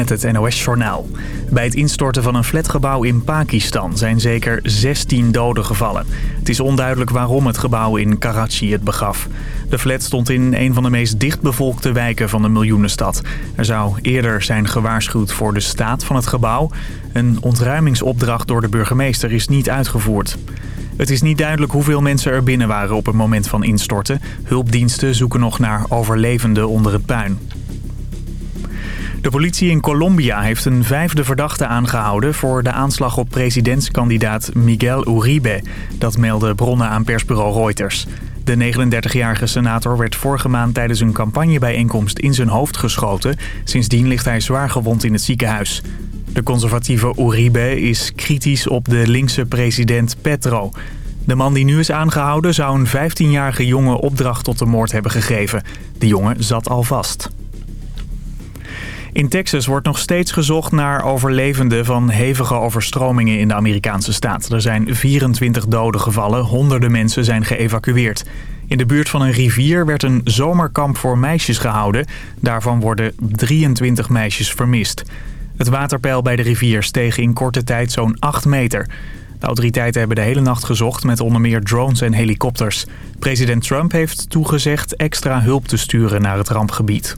met het NOS-journaal. Bij het instorten van een flatgebouw in Pakistan zijn zeker 16 doden gevallen. Het is onduidelijk waarom het gebouw in Karachi het begaf. De flat stond in een van de meest dichtbevolkte wijken van de miljoenenstad. Er zou eerder zijn gewaarschuwd voor de staat van het gebouw. Een ontruimingsopdracht door de burgemeester is niet uitgevoerd. Het is niet duidelijk hoeveel mensen er binnen waren op het moment van instorten. Hulpdiensten zoeken nog naar overlevenden onder het puin. De politie in Colombia heeft een vijfde verdachte aangehouden... voor de aanslag op presidentskandidaat Miguel Uribe. Dat melden bronnen aan persbureau Reuters. De 39-jarige senator werd vorige maand tijdens een campagnebijeenkomst in zijn hoofd geschoten. Sindsdien ligt hij zwaar gewond in het ziekenhuis. De conservatieve Uribe is kritisch op de linkse president Petro. De man die nu is aangehouden zou een 15-jarige jongen opdracht tot de moord hebben gegeven. De jongen zat al vast. In Texas wordt nog steeds gezocht naar overlevenden van hevige overstromingen in de Amerikaanse staat. Er zijn 24 doden gevallen, honderden mensen zijn geëvacueerd. In de buurt van een rivier werd een zomerkamp voor meisjes gehouden. Daarvan worden 23 meisjes vermist. Het waterpeil bij de rivier steeg in korte tijd zo'n 8 meter. De autoriteiten hebben de hele nacht gezocht met onder meer drones en helikopters. President Trump heeft toegezegd extra hulp te sturen naar het rampgebied.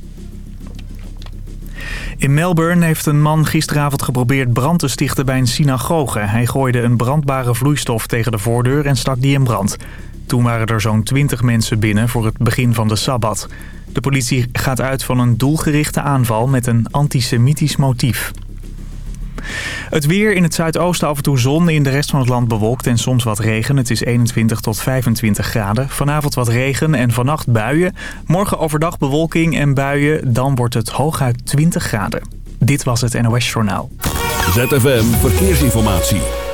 In Melbourne heeft een man gisteravond geprobeerd brand te stichten bij een synagoge. Hij gooide een brandbare vloeistof tegen de voordeur en stak die in brand. Toen waren er zo'n 20 mensen binnen voor het begin van de Sabbat. De politie gaat uit van een doelgerichte aanval met een antisemitisch motief. Het weer in het zuidoosten af en toe zon, in de rest van het land bewolkt en soms wat regen. Het is 21 tot 25 graden. Vanavond wat regen en vannacht buien. Morgen overdag bewolking en buien, dan wordt het hooguit 20 graden. Dit was het NOS Journaal. ZFM Verkeersinformatie.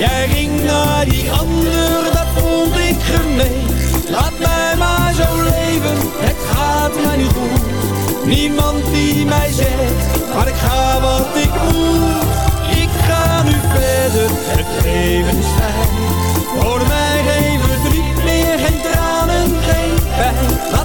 Jij ging naar die ander, dat vond ik gemeen. Laat mij maar zo leven, het gaat mij niet goed. Niemand die mij zegt, maar ik ga wat ik moet. Ik ga nu verder, het leven is fijn. Voor mij geen verdriet meer, geen tranen, geen pijn.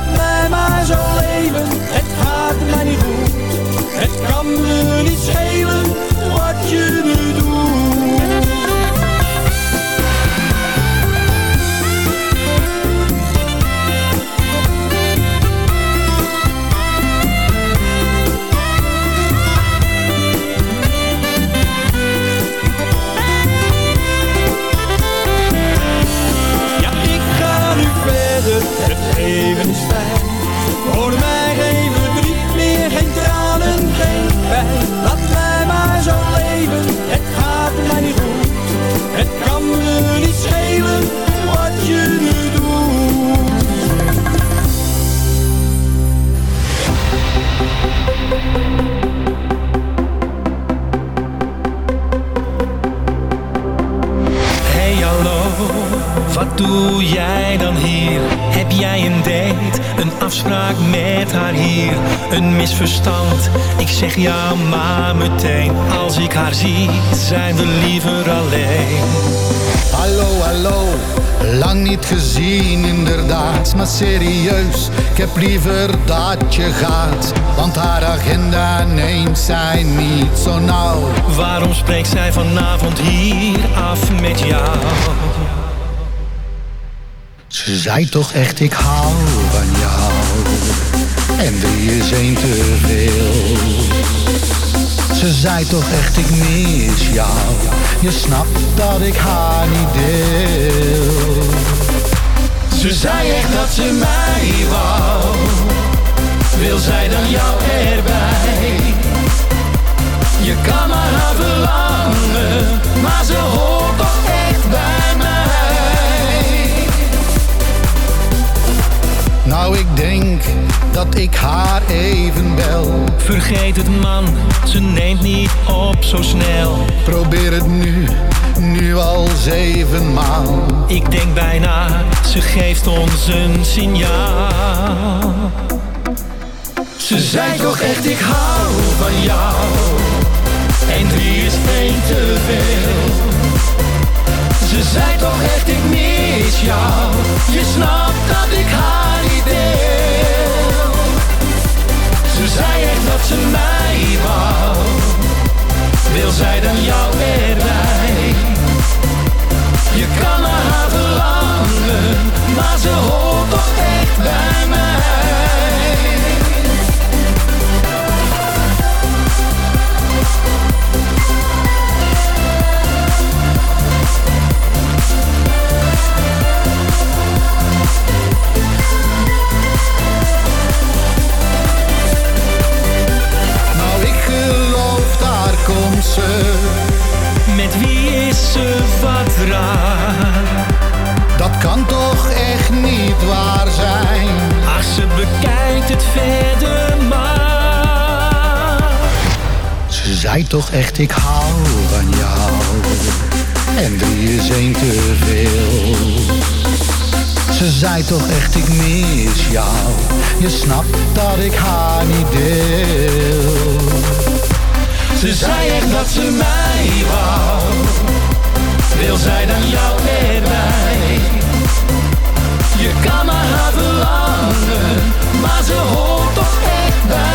Doe jij dan hier? Heb jij een date, een afspraak met haar hier? Een misverstand, ik zeg ja maar meteen Als ik haar zie, zijn we liever alleen Hallo, hallo, lang niet gezien inderdaad, maar serieus, ik heb liever dat je gaat, want haar agenda neemt zij niet zo nauw. Waarom spreekt zij vanavond hier af met jou? Ze zei toch echt, ik hou van jou, en drie is één te veel. Ze zei toch echt, ik mis jou, je snapt dat ik haar niet deel. Ze zei echt dat ze mij wou, wil zij dan jou erbij? Je kan naar haar verlangen, maar ze hoort Nou, ik denk dat ik haar even bel. Vergeet het man, ze neemt niet op zo snel Probeer het nu, nu al zevenmaal. Ik denk bijna, ze geeft ons een signaal Ze zei toch echt, ik hou van jou. En drie is één te veel. Ze zei toch echt, ik mis jou. Je snapt dat ik haar niet deel. Ze zei echt dat ze mij wou. Wil zij dan jou erbij? Je kan naar haar verlangen, maar ze hoort zei toch echt ik hou van jou. En die is een te veel. Ze zei toch echt ik mis jou. Je snapt dat ik haar niet deel. Ze zei echt dat ze mij wou. Wil zij dan jou erbij? mij? Je kan maar haar verlangen, maar ze hoort toch echt bij.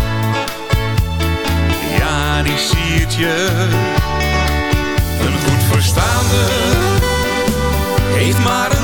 biertje. Een goed verstaande heeft maar een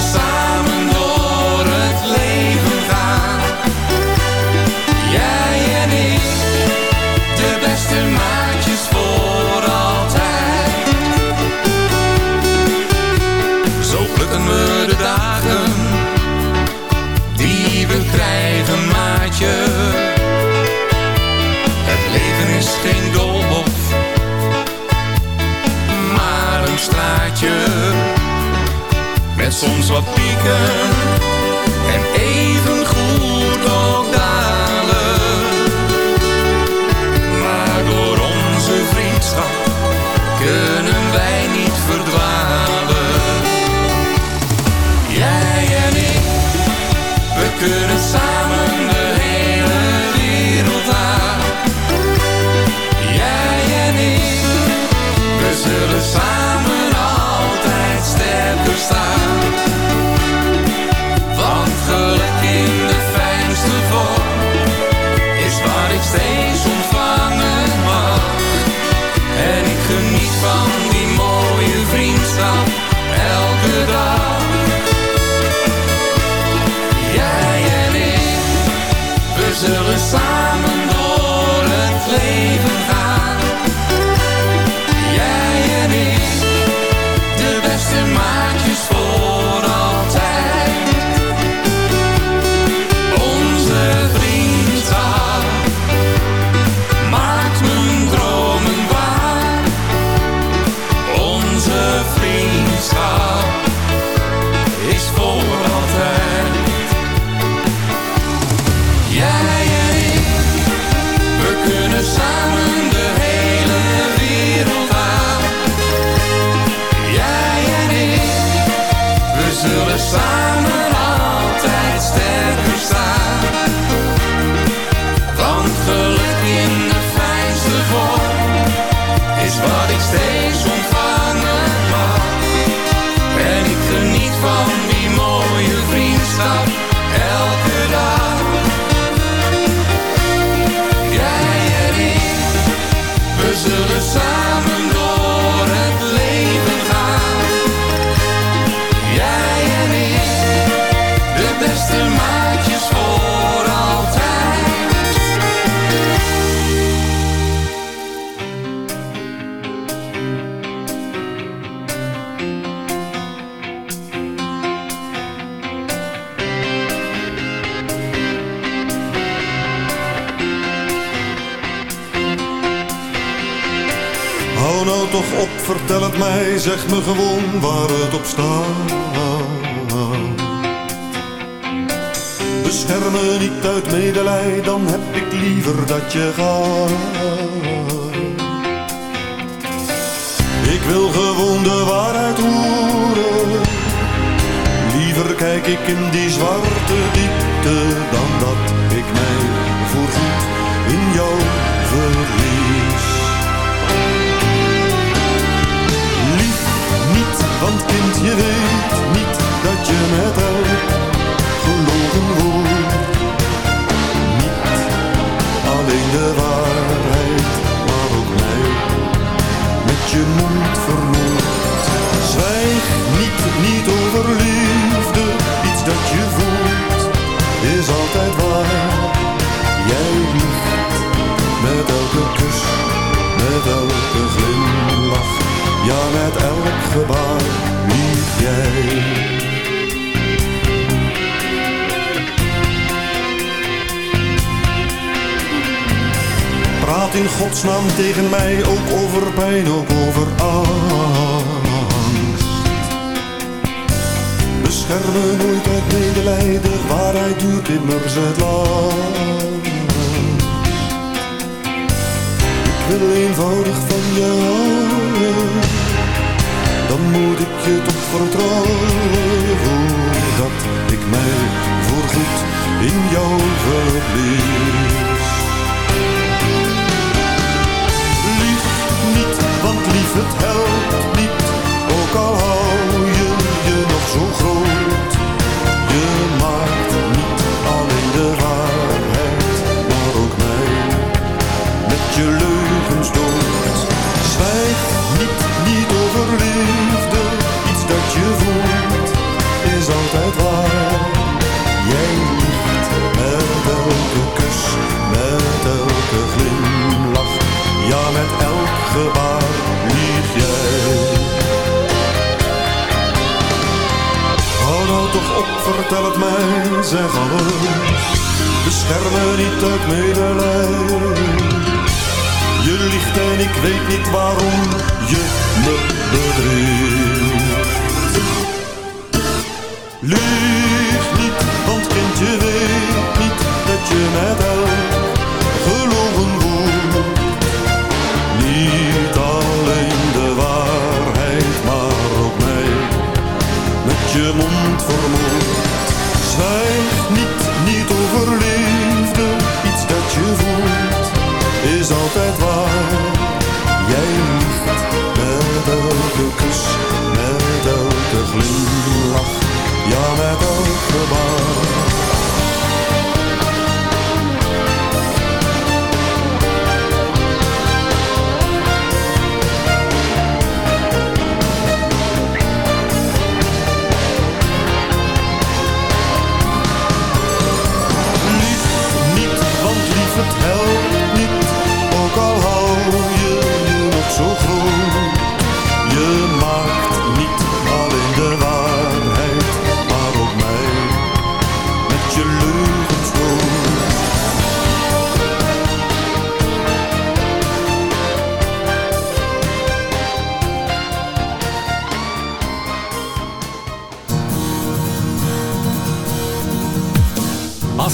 the soms wat pieken en even goed. Toch op, vertel het mij, zeg me gewoon waar het op staat. Bescherm me niet uit medelij, dan heb ik liever dat je gaat. Ik wil gewoon de waarheid horen. Liever kijk ik in die zwarte diepte dan dat je weet niet dat je met elk gelogen wordt. Niet alleen de waarheid, maar ook mij met je mond vermoord. Zwijg niet, niet over liefde, iets dat je voelt, is altijd waar. Jij liegt met elke kus, met elke glimlach, ja met elk gebaar jij. Praat in godsnaam tegen mij ook over pijn, ook over angst. Bescherm me nooit uit medelijden, waarheid duurt immers het lang. Ik wil eenvoudig van dan moet ik je toch vertrouwen. Voordat ik mij voorgoed in jou verlies. Lief niet, want lief het helpt niet, ook al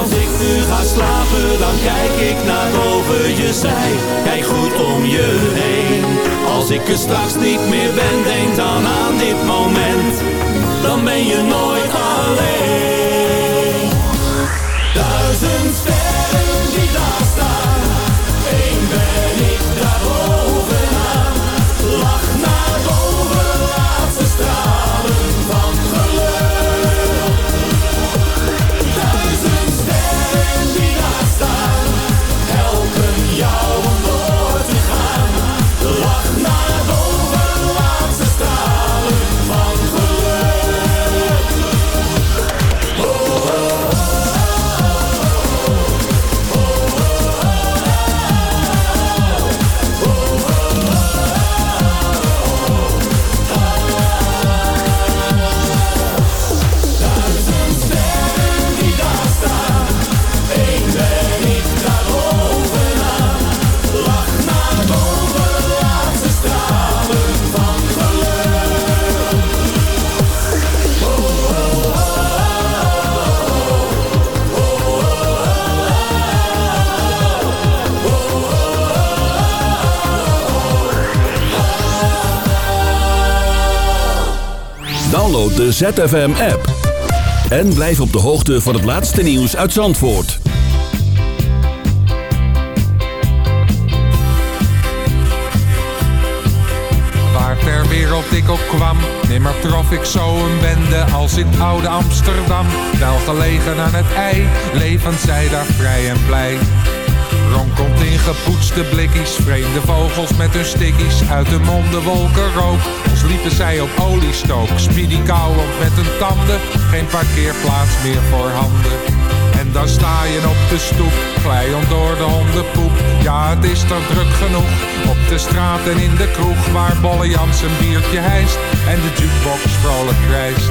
Als ik nu ga slapen, dan kijk ik naar boven je zij. Kijk goed om je heen. Als ik er straks niet meer ben, denk dan aan dit moment. Dan ben je nooit alleen. Duizend sterren De ZFM-app. En blijf op de hoogte van het laatste nieuws uit Zandvoort. Waar ter wereld ik ook kwam, nimmer trof ik zo een bende als in oude Amsterdam. Wel gelegen aan het ei, levend zij daar vrij en blij. Ronkelt in gepoetste blikkies, vreemde vogels met hun stickies. Uit de monden wolken rook, als liepen zij op oliestook. Speedy kauwend met hun tanden, geen parkeerplaats meer voor handen. En dan sta je op de stoep, glijend door de hondenpoep. Ja, het is er druk genoeg, op de straat en in de kroeg. Waar Bolle Jans een biertje hijst en de jukebox vrolijk krijst.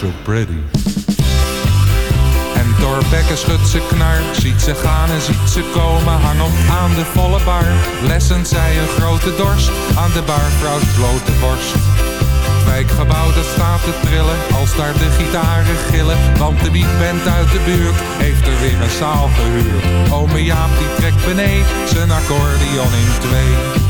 So pretty. En Thorbecke schudt ze knar, ziet ze gaan en ziet ze komen. Hang op aan de volle bar, lessen zij een grote dorst. Aan de barvrouws blote borst. Het wijkgebouw dat staat te trillen, als daar de gitaren gillen. Want de beatband uit de buurt heeft er weer een zaal gehuurd. Ome Jaap die trekt beneden, zijn accordeon in twee.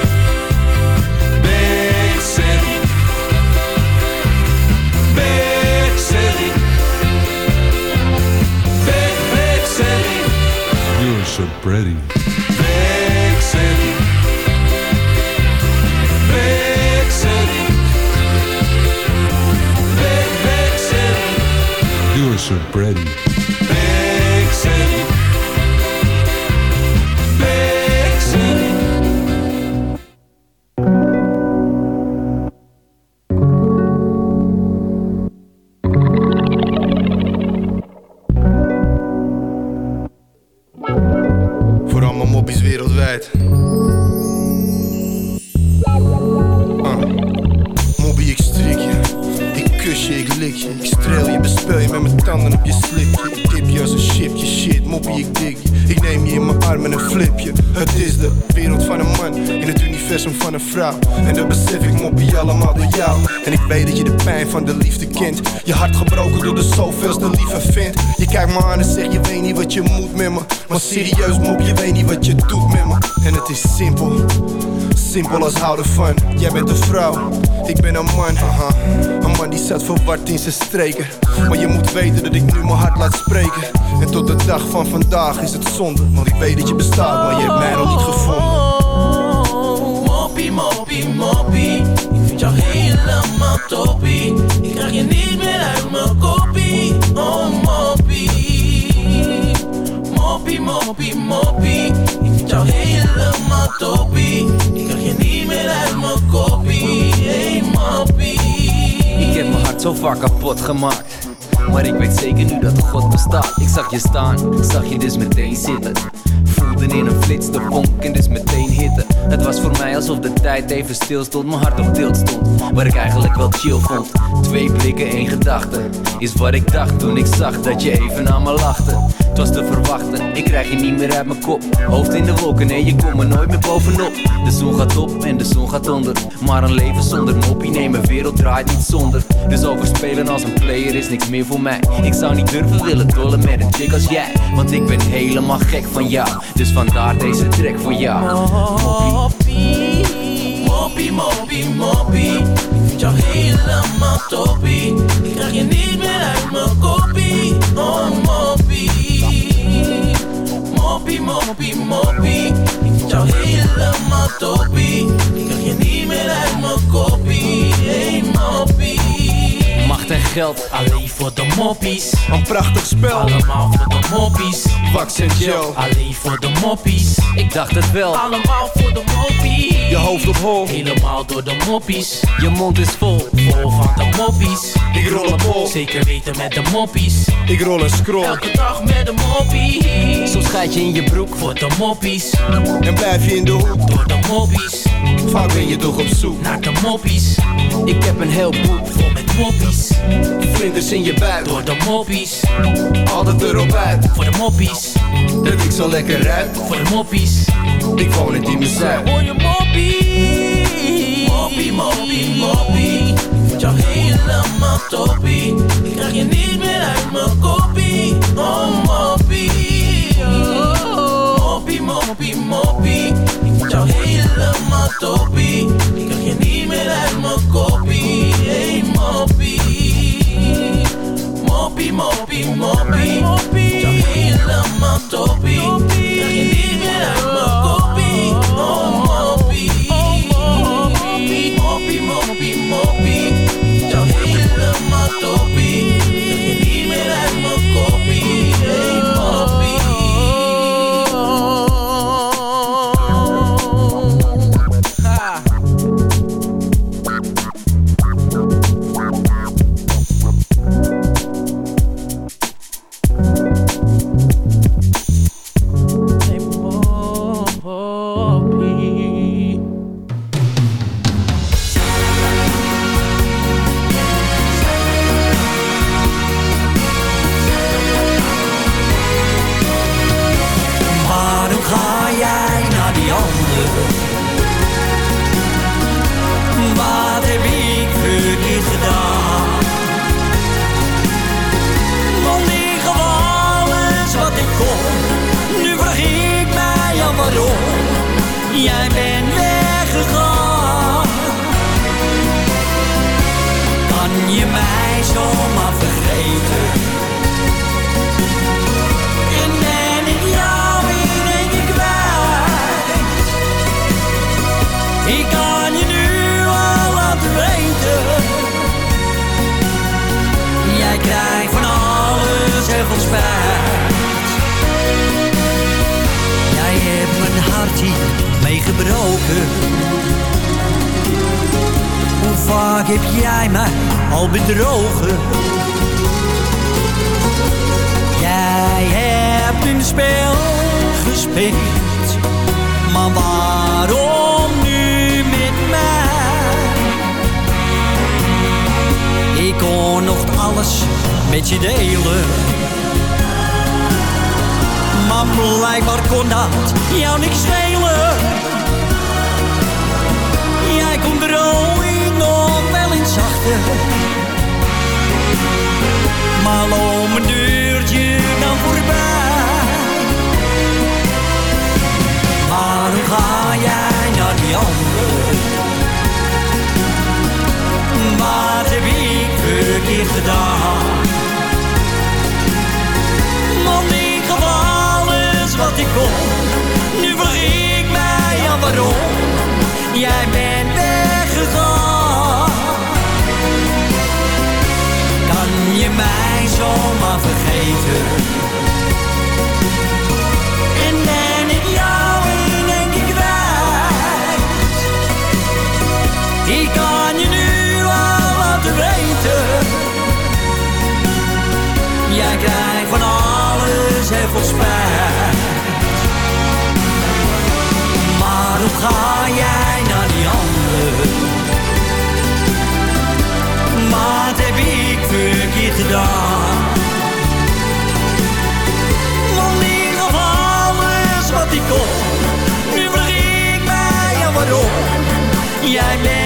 So so pretty. Big City. Big City. Big, big city. You are so pretty. Ik weet dat je de pijn van de liefde kent. Je hart gebroken door de zoveelste lieve vindt. Je kijkt me aan en zegt, je weet niet wat je moet met me. Maar serieus, mop, je weet niet wat je doet met me. En het is simpel. Simpel als houden van. Jij bent een vrouw, ik ben een man. Een man die zat verward in zijn streken. Maar je moet weten dat ik nu mijn hart laat spreken. En tot de dag van vandaag is het zonde. Want ik weet dat je bestaat, maar je hebt mij nog niet gevonden. Moppie, moppie, moppie. Ik vind jou toppie. Ik krijg je niet meer uit mijn koppie. Oh, moppie. Moppie, moppie, moppie. Ik vind jou helemaal toppie. Ik krijg je niet meer uit mijn koppie. Hey, moppie. Ik heb mijn hart zo vaak kapot gemaakt. Maar ik weet zeker nu dat God bestaat. Ik zag je staan, zag je dus meteen zitten. Voelde in een flits de vonk en dus meteen hitte. Het was voor mij alsof de tijd even stil stond, mijn hart op tilt stond. Waar ik eigenlijk wel chill vond. Twee blikken, één gedachte. Is wat ik dacht toen ik zag dat je even aan me lachte. Het was te verwachten, ik krijg je niet meer uit mijn kop. Hoofd in de wolken, nee, je komt er nooit meer bovenop. De zon gaat op en de zon gaat onder. Maar een leven zonder moppie, nee, mijn wereld draait niet zonder. Dus overspelen als een player is niks meer voor mij. Ik zou niet durven willen dollen met een chick als jij. Want ik ben helemaal gek van jou. Dus vandaar deze track voor jou. Moppie, moppie, moppie, moppie. Jou helemaal toppie. Ik krijg je niet meer uit mijn koppie. Oh, moppie. Moppie, moppie, moppie. Ik vind jou helemaal toppie. Ik krijg je niet meer uit mijn koppie. Hey, moppie. Macht en geld, Alleen voor de moppies. Een prachtig spel. Allemaal voor de moppies. Wax en gel. Alleen voor de moppies. ik dacht het wel. Allemaal voor de moppies. Je hoofd op hol. Helemaal door de moppies. Je mond is vol. Van de moppies. Ik rol een bol. Zeker weten met de moppies. Ik rol een scroll. Elke dag met de moppies. Soms gaat je in je broek. Voor de moppies. En blijf je in de hoek. Door de moppies. Vaak ben je toch op zoek. Naar de moppies. Ik heb een heel boek. Vol met moppies. Vlinders in je buik. Door de moppies. Altijd erop uit. Voor de moppies. Dat ik zo lekker ruik. Voor de moppies. Ik woon in die zuid. Hoor je moppie? Moppie, moppie, moppie. Jou helemaal toppie. Ik krijg je niet meer uit mijn koppie. Oh, moppie. Moppie, moppie, moppie. Ik vind jou helemaal toppie. Ik krijg je niet meer uit mijn koppie. Hey, moppie. Moppie, moppie, moppie. Vind jou helemaal toppie. Jij hebt mijn hart hier meegebroken. Hoe vaak heb jij mij al bedrogen? Jij hebt een spel gespeeld, maar waarom nu met mij? Ik kon nog alles met je delen. Maar blijkbaar kon dat jou niks schelen. Jij kon de rooien nog wel eens zachter. Maar loop een deurtje dan voorbij. Waarom ga jij naar die ander? Wat heb ik verkeerd gedaan? Ik. Nu vraag ik mij aan waarom. Jij bent weggegaan. Kan je mij zomaar vergeten? Jij bent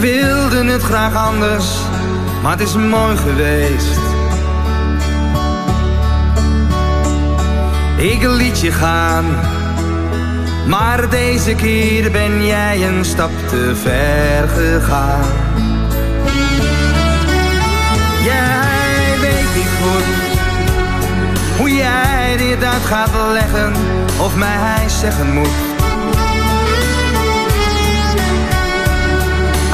wilde het graag anders, maar het is mooi geweest. Ik liet je gaan, maar deze keer ben jij een stap te ver gegaan. Jij weet niet goed hoe jij dit uit gaat leggen of mij zeggen moet.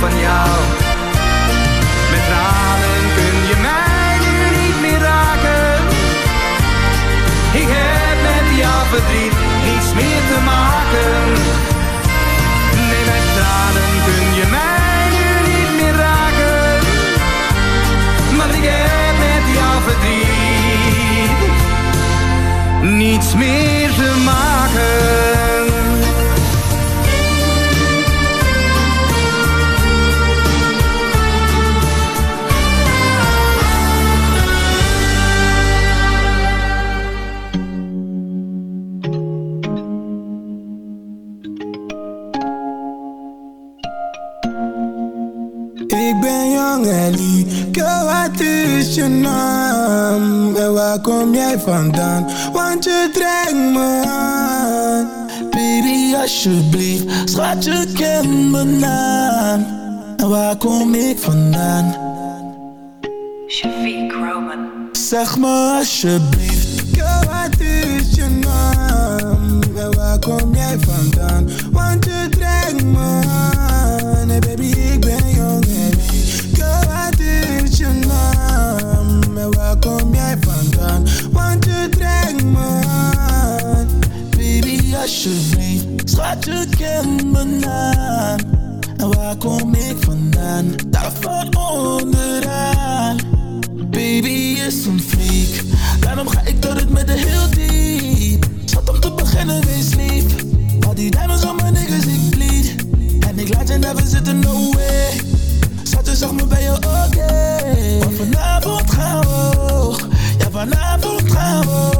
van jou. Met tranen kun je mij nu niet meer raken. Ik heb met jouw verdriet niets meer te maken. Nee, met tranen kun je mij nu niet meer raken. Maar ik heb met jouw verdriet niets meer vandaan? Want je trekt me aan Baby alsjeblieft, schat je ken mijn naam En waar kom ik vandaan? Shafiq Roman. Zeg me alsjeblieft, wat is je naam? En waar kom jij vandaan? Want je trekt me aan Hey baby waar kom ik vandaan? Daar van onderaan. Baby is een freak. Daarom ga ik door het met de heel diep. Zat om te beginnen, wees lief. Al die diamonds op mijn niggas, ik bleed. En ik laat je never zitten, no way. Schat, je zag me bij je, oké. Want vanavond gaan we Ja, vanavond gaan we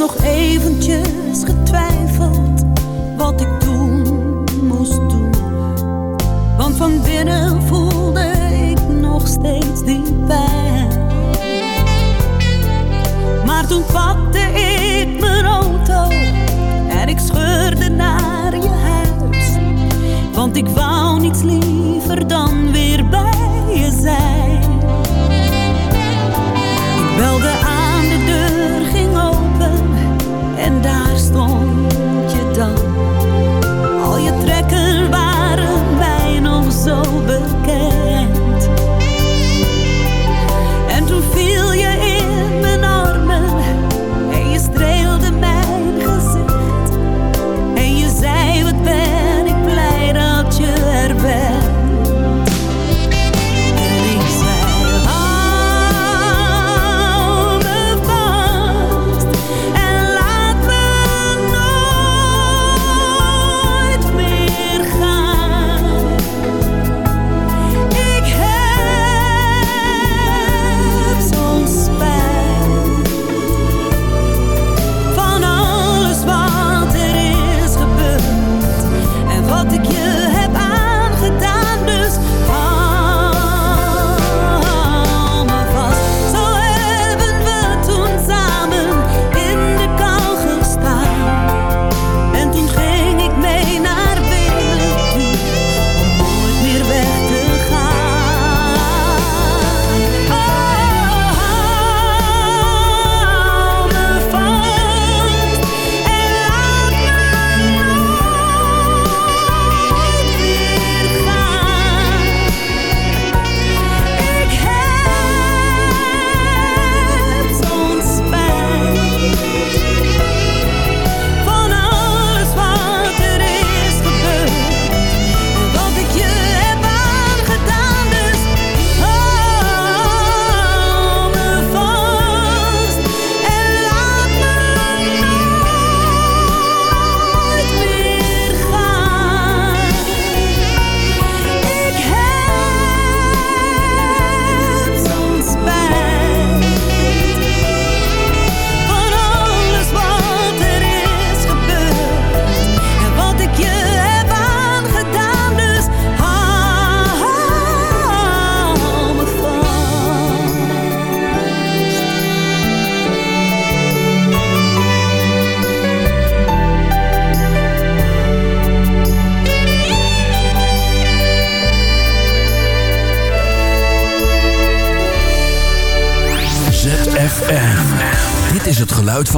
nog eventjes getwijfeld wat ik doen moest doen. Want van binnen voelde ik nog steeds die pijn. Maar toen pakte ik mijn auto en ik scheurde naar je huis. Want ik wou niets liever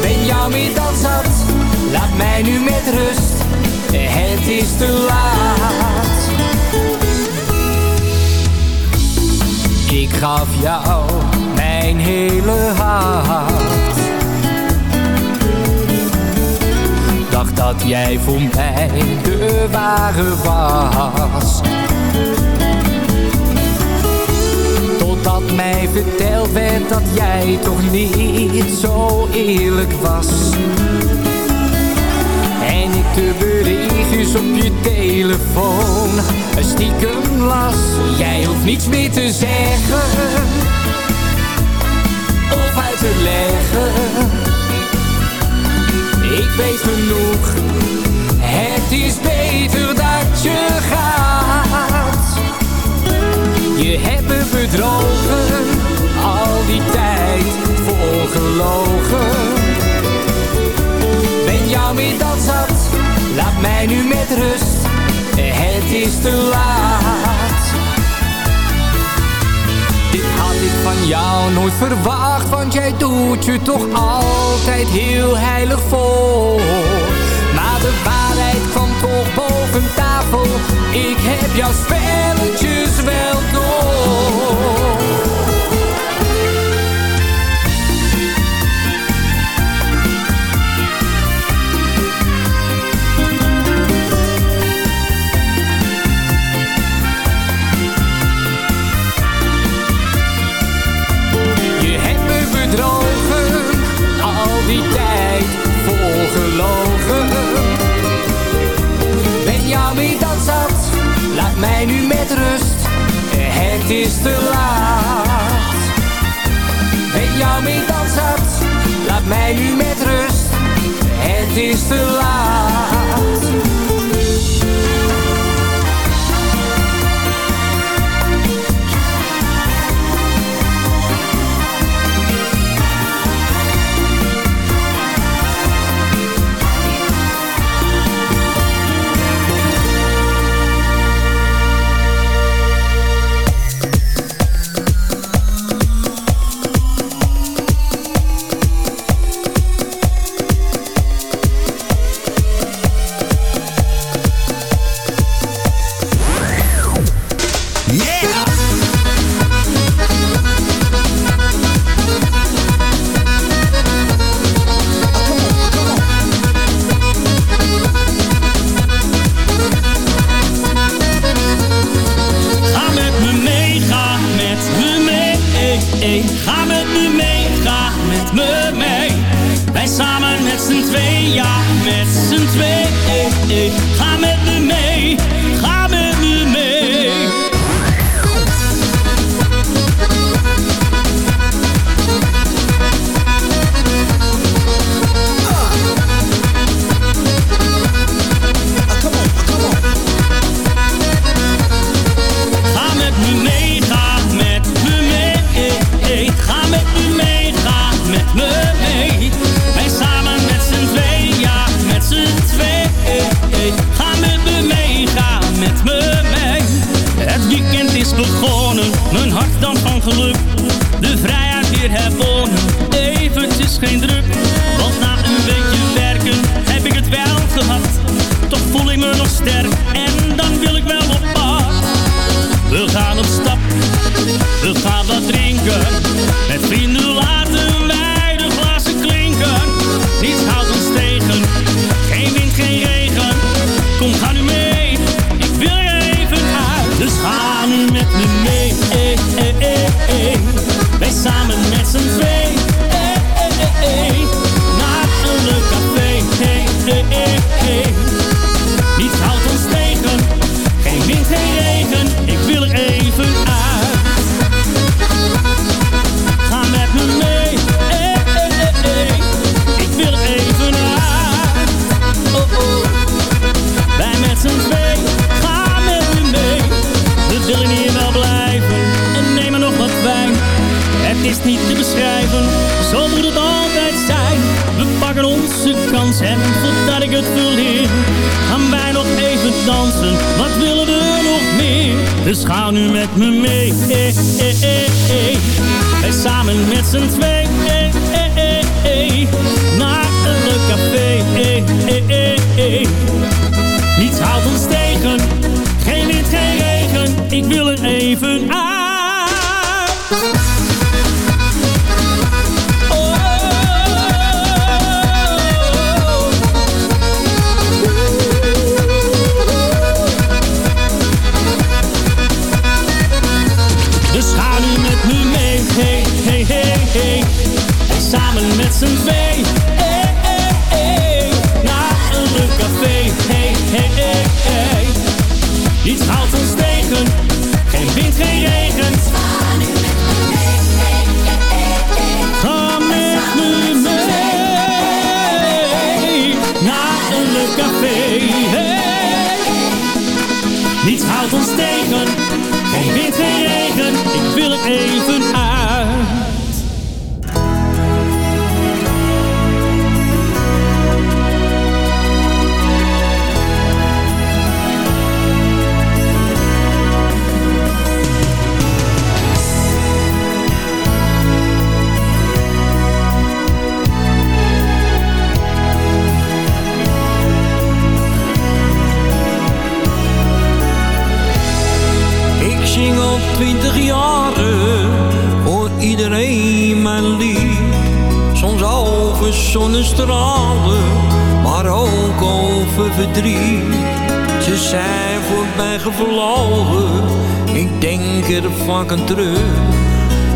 Ben jou meer dan zat, laat mij nu met rust, het is te laat. Ik gaf jou mijn hele hart. Dacht dat jij voor mij de ware was. Totdat mij verteld werd dat jij toch niet zo eerlijk was. En ik de berichtjes op je telefoon stiekem las. Jij hoeft niets meer te zeggen of uit te leggen. Ik weet genoeg, het is beter dat je gaat. Je hebt me bedrogen, al die tijd voor ongelogen. Ben jou meer dan zat, laat mij nu met rust, het is te laat. Dit had ik van jou nooit verwacht, want jij doet je toch altijd heel heilig voor. Maar de waarheid kwam toch boven tafel, ik heb jouw spelletjes wel door. Je hebt me verdrogen, al die tijd volgelogen. gelogen. Ben jij dat zat? Laat mij nu met rust het is te laat. Ben jou mee dan zat, laat mij nu met rust, het is te laat. weer herwonnen. Geen druk. Jackson's wat willen we nog meer? Dus ga nu met me mee. Eh, eh, eh, eh, Wij samen met z'n twee. Eh, eh, Naar een leuk café. Niets houdt ons tegen. Geen wind, geen regen. Ik wil er even uit. and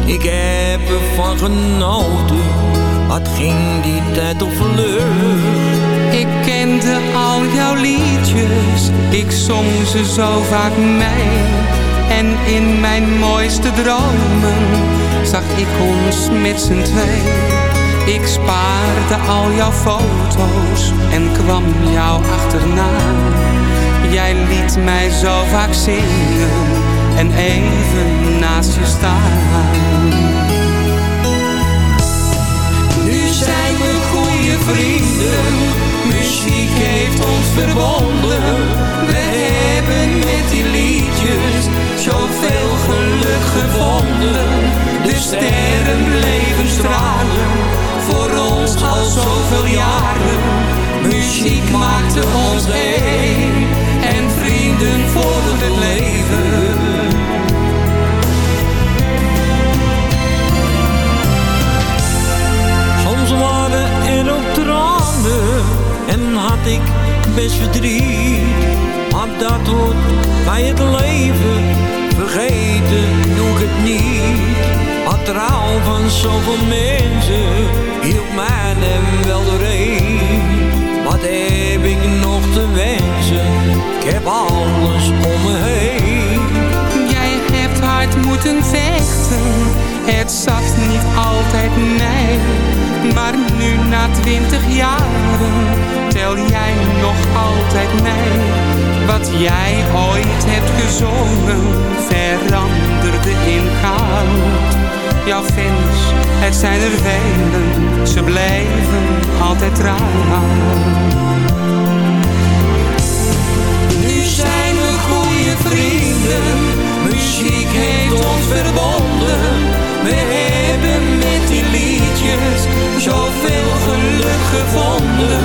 Ik heb ervan genoten, wat ging die tijd toch vlug. Ik kende al jouw liedjes, ik zong ze zo vaak mee. En in mijn mooiste dromen zag ik ons met z'n twee. Ik spaarde al jouw foto's en kwam jou achterna. Jij liet mij zo vaak zingen en even naast je staan. Nu zijn we goede vrienden, muziek heeft ons verbonden. We hebben met die liedjes zoveel geluk gevonden. De sterren bleven stralen, voor ons al zoveel jaren. Muziek maakte ons één, best verdriet. Maar dat hoort bij het leven, vergeten doe ik het niet. Maar trouw van zoveel mensen hielp mij hem wel doorheen. Wat heb ik nog te wensen, ik heb alles om me heen. Jij hebt hard moeten vechten, het zat niet altijd nee. Maar nu na twintig jaren jij nog altijd mee. Wat jij ooit hebt gezongen veranderde in goud. Jouw fans, het zijn er velen, ze blijven altijd trouw. Nu zijn we goede vrienden, muziek heeft ons verbonden. We hebben met die liedjes zoveel geluk gevonden.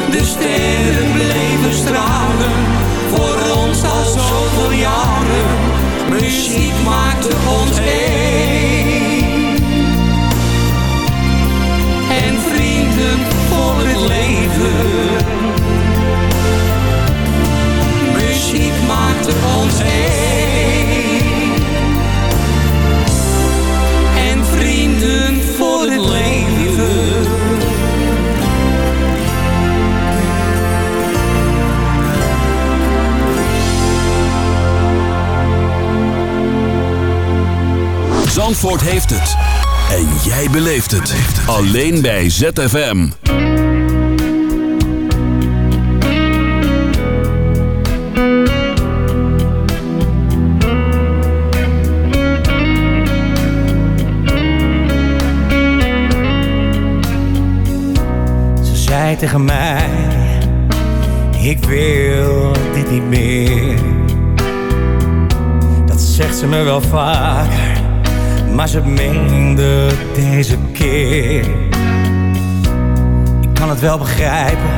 De sterren bleven stralen, voor ons al zoveel jaren. Muziek maakte ons één. Zandvoort heeft het. En jij beleeft het. Alleen bij ZFM. Ze zei tegen mij, ik wil dit niet meer. Dat zegt ze me wel vaker, maar ze meende deze keer. Ik kan het wel begrijpen,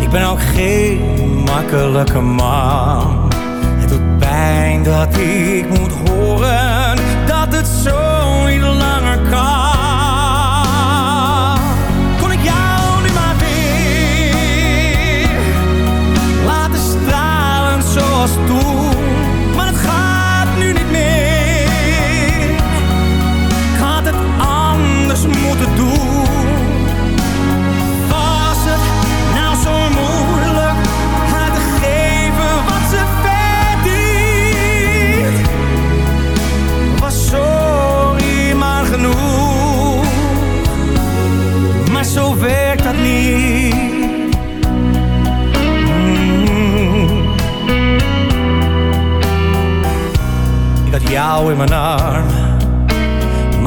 ik ben ook geen makkelijke man. Het doet pijn dat ik moet horen dat het zo niet langer kan. Kon ik